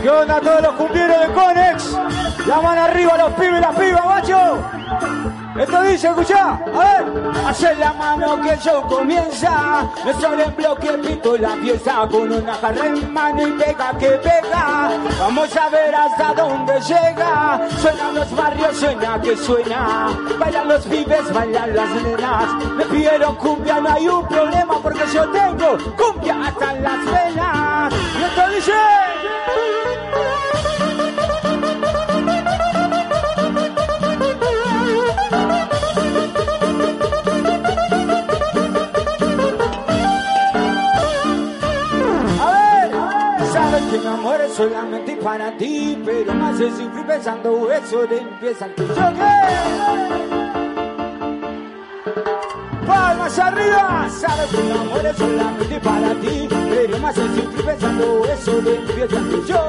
¿Qué onda todos los cumpleaños de Conex? La mano arriba los pibes y las pibas, macho. Esto dice, escuchá, a ver. Hace la mano que show comienza. No solo en bloque pito la pieza con una jarra en mano y pega que pega. Vamos a ver hasta dónde llega. Suenan los barrios, suena que suena. Bailan los pibes, bailan las nenas. Me pidieron cumbia, no hay un problema porque yo tengo cumbia hasta las venas. Esto dice. Solamente para ti, pero me hace sufrir pensando eso de empieza el tuyo. Palmas arriba. Sabes que mi amor es solamente para ti, pero me hace sufrir pensando eso de empieza el tuyo.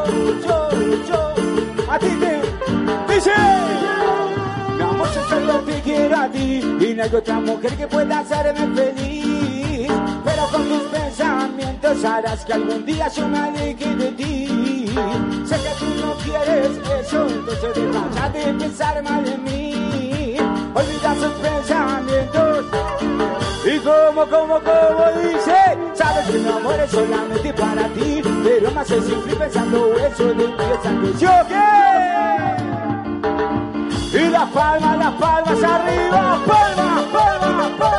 Yo, yo, A ti te dice. Mi amor, yo solo te quiero a ti y no hay otra mujer que pueda hacerme feliz. Pero con tus pensamientos harás que algún día yo me aleje de ti. Sé que tú no quieres eso, entonces deja de pensar mal en mí. Olvida sus pensamientos. Y como, como, como dice. Sabes que mi amor es solamente para ti, pero me hace sufrir pensando eso de que yo ¿Qué? Y las palmas, las palmas arriba. Palmas, palmas, palmas.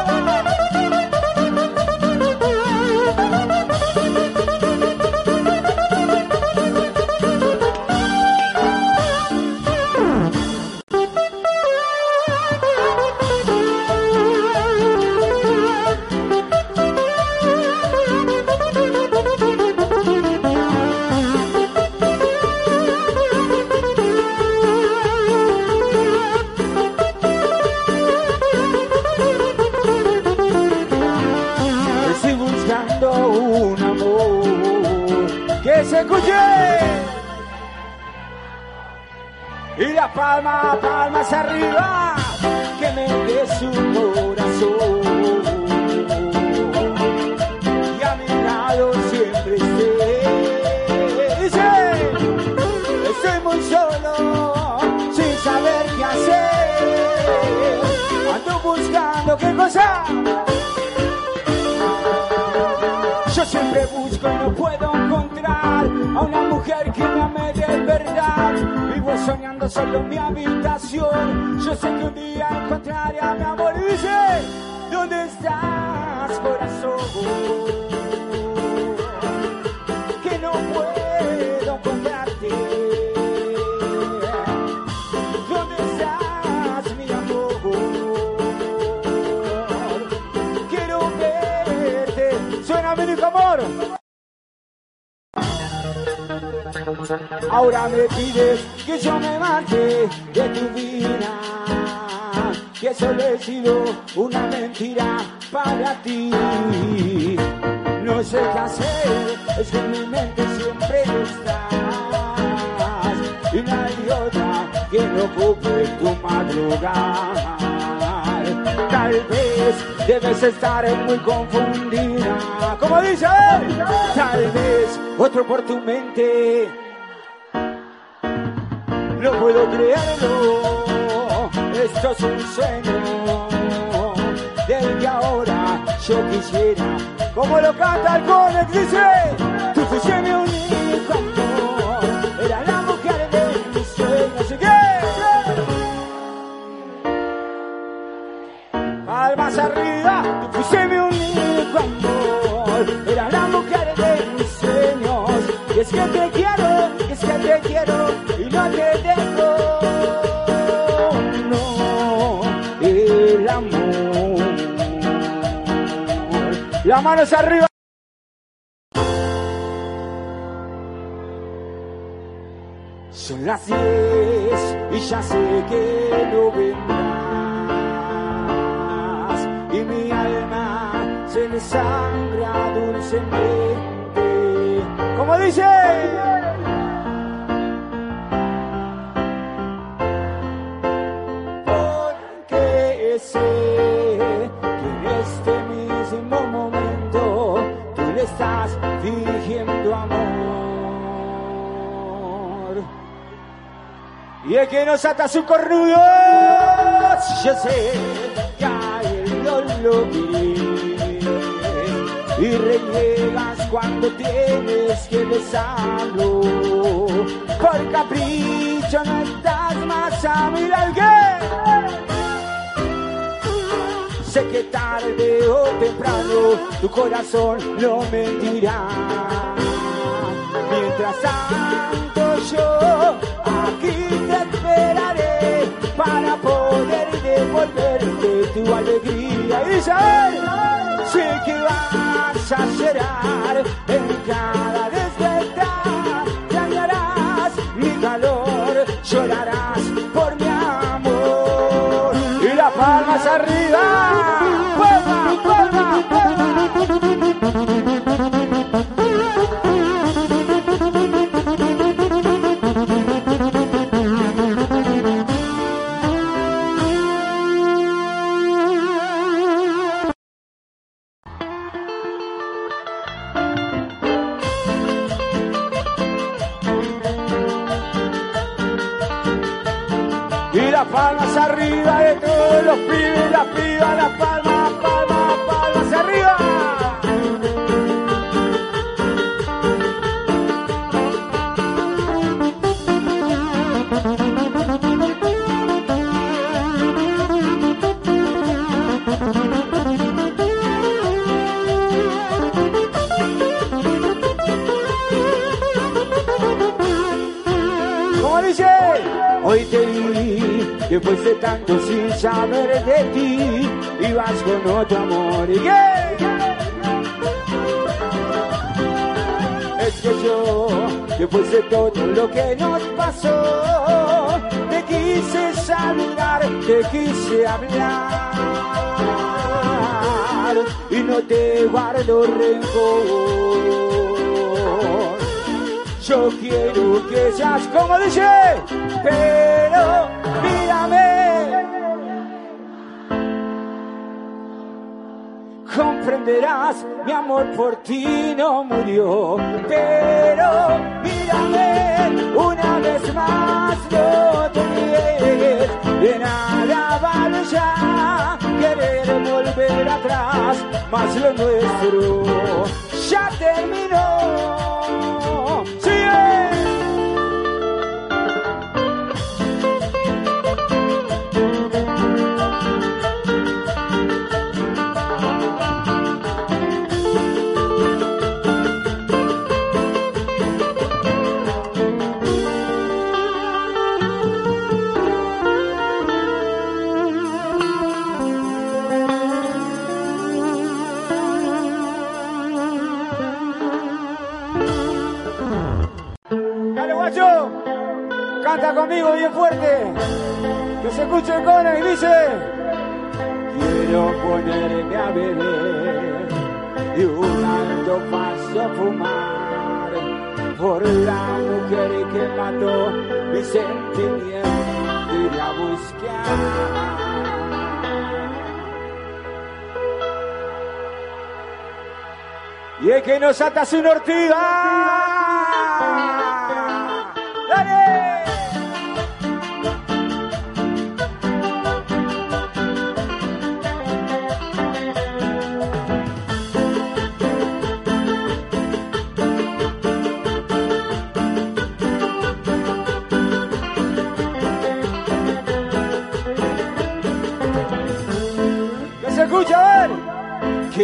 Las palmas, arriba. que me dé su corazón y a mi lado siempre esté. Dice. Estoy muy solo, sin saber qué hacer. Ando buscando qué cosa. Yo siempre busco y no puedo mujer que me ame de verdad. Vivo soñando solo en mi habitación. Yo sé que un día encontraré a mi amor. Y dice, ¿dónde estás, corazón? Que no puedo encontrarte. Ahora me pides que yo me marche de tu vida, que solo he sido una mentira para ti. No sé qué hacer, es que en mi mente siempre estás y no hay otra que no ocupe tu madrugada. Tal vez debes estar muy confundida, como dice él. Tal vez otro por tu mente no puedo creerlo, esto es un sueño del que ahora yo quisiera. Como lo canta el Conex, dice. Manos arriba. Son las diez y ya sé que no vendrás. Y mi alma se desangra dulcemente. Como dice. Y el que nos ata su cornudo, yo sé que a no lo y reniegas cuando tienes que besarlo. Por capricho no estás más a mi Sé que tarde o temprano tu corazón no mentirá. Mientras tanto yo aquí devolverte tu alegría. Isabel, sé que vas a llorar en cada despertar. Saber de ti y vas con otro amor. ¿Y qué? Es que yo, después de todo lo que nos pasó, te quise saludar, te quise hablar y no te guardo rencor. Yo quiero que seas como dice, pero comprenderás, mi amor por ti no murió. Pero mírame una vez más, no te niegues, de ya querer volver atrás, mas lo nuestro ya terminó. Que se escuche el cone y dice: Quiero ponerme a beber y un alto paso a fumar por la mujer que mató mi sentimiento y a buscar. Y es que nos ata su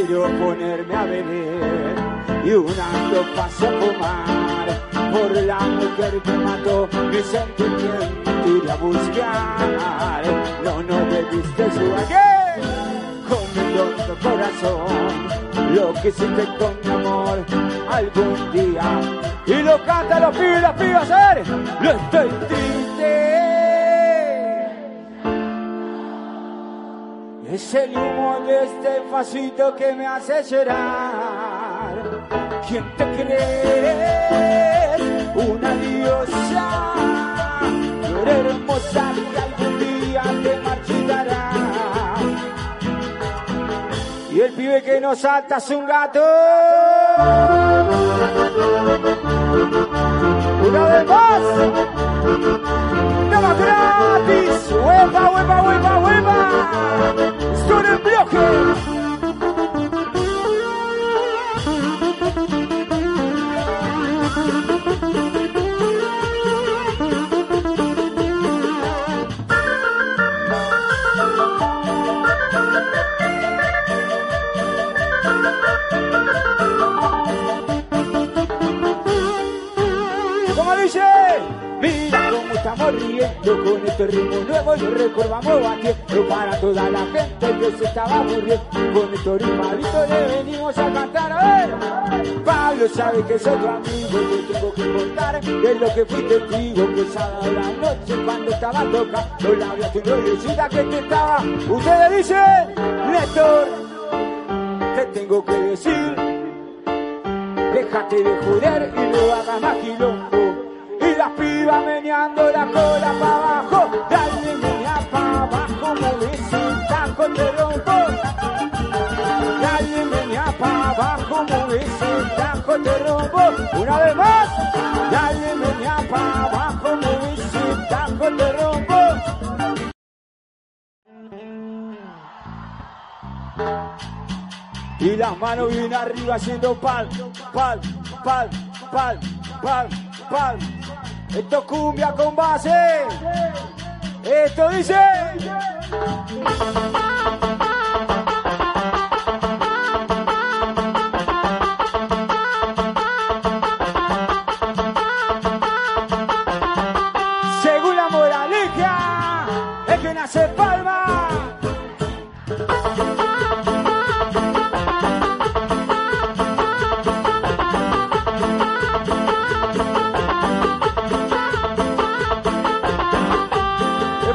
quiero ponerme a beber y un año paso a fumar por la mujer que mató mi sentimiento ir a buscar. No, no debiste su ayer con mi tonto corazón, lo que con mi amor algún día. Y lo canta y las pibas, a ver, lo estoy Es el humo de este vasito que me hace llorar. ¿Quién te crees? Una diosa, flor hermosa que algún día te marchitará. Y el pibe que nos salta es un gato. Una vez más. Nada gratis. Hueva, hueva, hueva. Estoy en ritmo nuevo y recordamos batiendo para toda la gente que se estaba muriendo. Con este ritmadito le venimos a cantar. A ver, Pablo sabe que soy tu amigo, yo tengo que contar de lo que fui testigo que sábado la noche cuando estaba tocando la tu noviecita que te estaba. Ustedes dicen. Néstor, te tengo que decir, déjate de joder y no hagas más quilombo. Y las pibas meneando la cola para rompo. Una vez más, dale menea para abajo, mueve ese taco, te rompo. Y las manos bien arriba haciendo pal, pal, pal, pal, pal, pal. Esto es cumbia con base. Esto dice.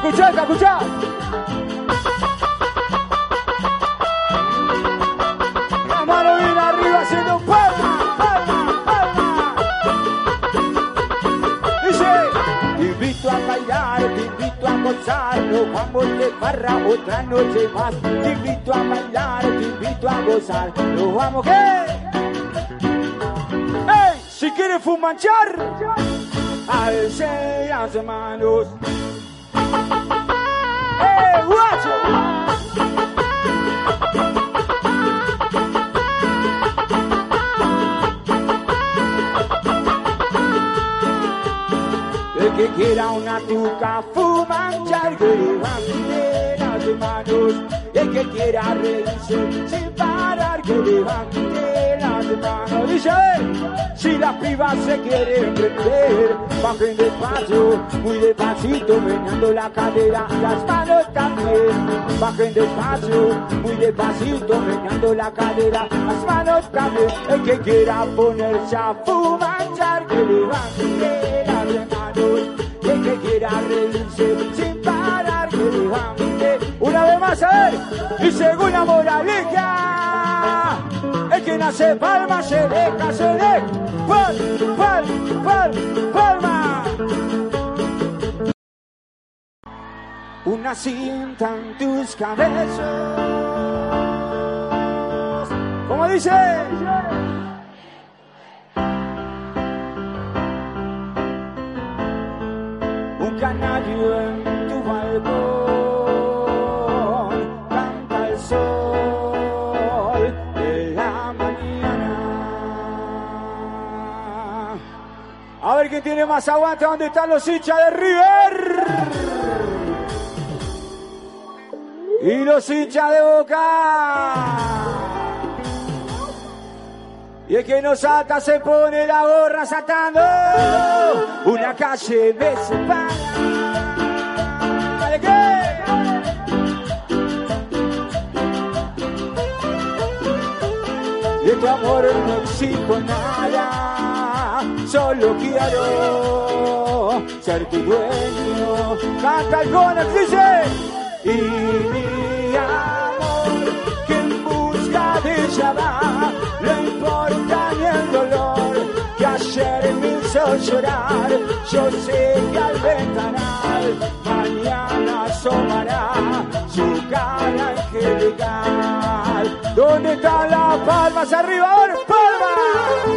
Escuchá, escuchá. La mano bien arriba haciendo palma, palma, palma. Dice, Te invito a bailar, te invito a gozar, nos vamos de barra otra noche más. Te invito a bailar, te invito a gozar, nos vamos que ¡Ey! Si quieres fumanchar, alce las manos. Que quiera una tuca fumanchar, que levante las manos. El que quiera reírse sin parar, que levante las manos. Dice, Si las pibas se quieren prender, bajen despacio, muy despacito, meneando la cadera, las manos también. Bajen despacio, muy despacito, meneando la cadera, las manos también. El que quiera ponerse a fumar, que levante. Reírse sin parar, que una vez más, a ver. Y según la moraleja, el que nace palma se deja, se deja. Pal, pal, pal, palma. Una cinta en tus cabezas. ¿Cómo dice? Quién tiene más aguante. ¿Dónde están los hinchas de River? Y los hinchas de Boca. Y el que no salta se pone la gorra saltando. Una calle me separa. ¿De qué? De tu amor no exijo nada, solo quiero ser tu dueño. Canta el Conex, dice. Y dolor que ayer me hizo llorar. Yo sé que al ventanal mañana asomará su cara angelical. ¿Dónde ¿Dónde están las palmas arriba? ¡Ahora, palmas!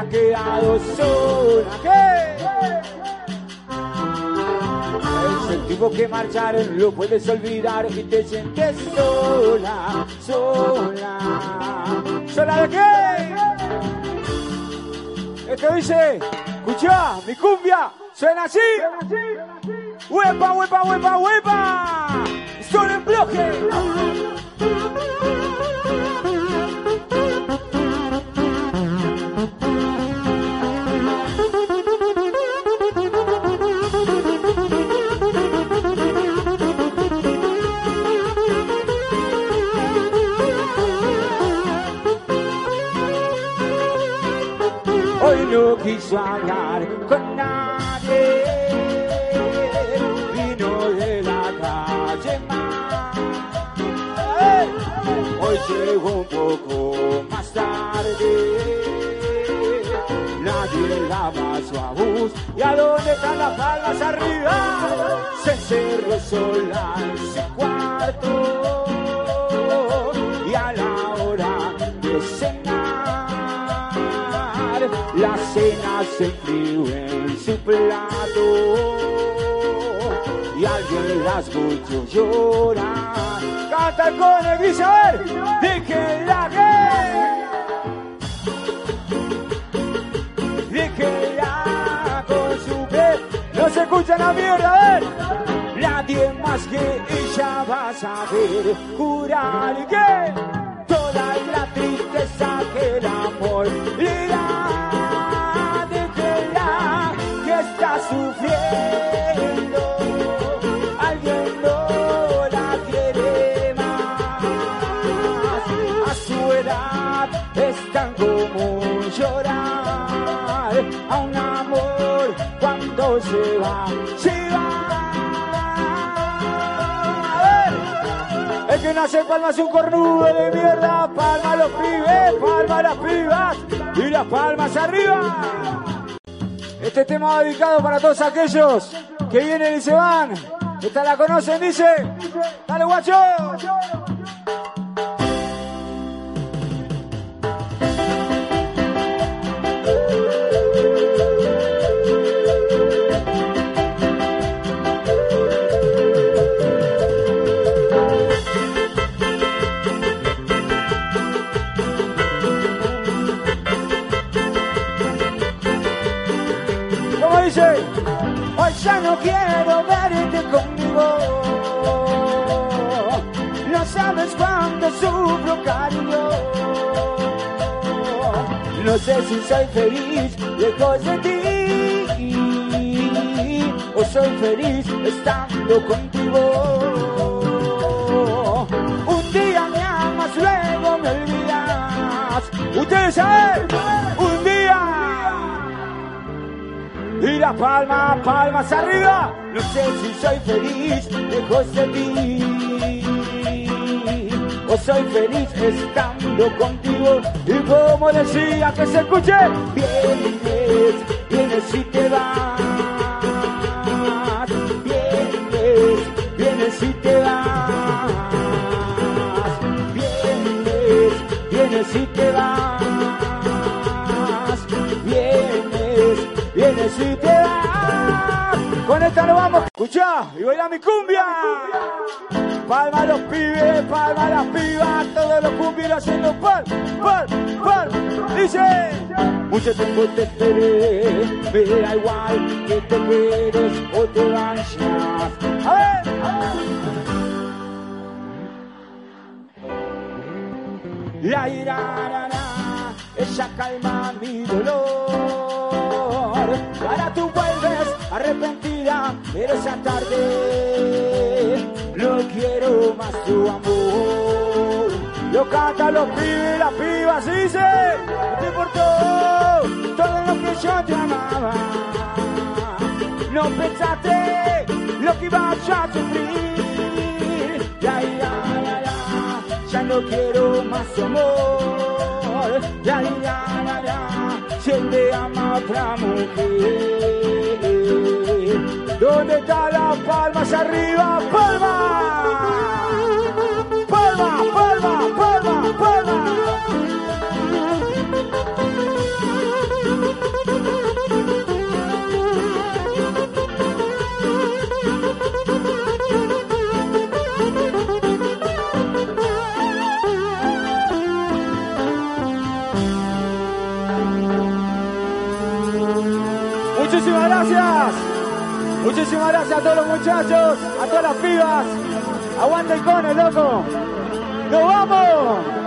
Has quedado sola. ¿Qué? El que marcharon lo puedes olvidar y te sientes sola, sola. ¿Sola de qué? Esto dice, escucha, mi cumbia, suena así. ¡Huepa, huepa, huepa, huepa! ¡Solo en bloque! Quiso hablar con nadie. Vino de la calle más. Hoy llegó un poco más tarde. Nadie la pasó a bus. ¿Y a dónde están las palmas arriba? Se encerró sola en su cuarto. Y a la hora de la cena se enfrió en su plato y alguien las escuchó llorar. Canta con el gris, a ver, déjenla que déjenla con su piel. No se escucha la mierda, a ver. Nadie más que ella va a saber curar toda la tristeza que el amor le da se va, se va. El que nace palma es un cornudo de mierda, palma los pibes, palma las pibas y las palmas arriba. Este tema va dedicado para todos aquellos que vienen y se van. Esta la conocen, dice. Dale, guacho. Ya no quiero verte conmigo. No sabes cuánto sufro, cariño. No sé si soy feliz lejos de ti o soy feliz estando contigo. Un día me amas, luego me olvidas. Ustedes saben, y las palmas, palmas arriba. No sé si soy feliz lejos de ti. O soy feliz estando contigo. Y como decía que se escuche, vienes, vienes y te vas. Escuchá, y baila mi cumbia. Palma los pibes, palma las pibas, todos los cumbieros haciendo pal, pal, pal. Dice, mucho tiempo te esperé, me da igual que te quedes o te vayas. A ver, a ver. La ira, ella calma mi dolor. Ahora tú vuelves arrepentida, pero esa tarde no quiero más tu amor. Lo canta los pibes y las pibas, dice, no te importó todo lo que yo te amaba. No pensaste lo que ibas a sufrir. Ya, ya, ya, ya, ya no quiero más amor la la la la, él le ama otra mujer. ¿Dónde están las palmas arriba? Muchísimas gracias a todos los muchachos, a todas las pibas. Aguanta el cone, loco. ¡Nos vamos!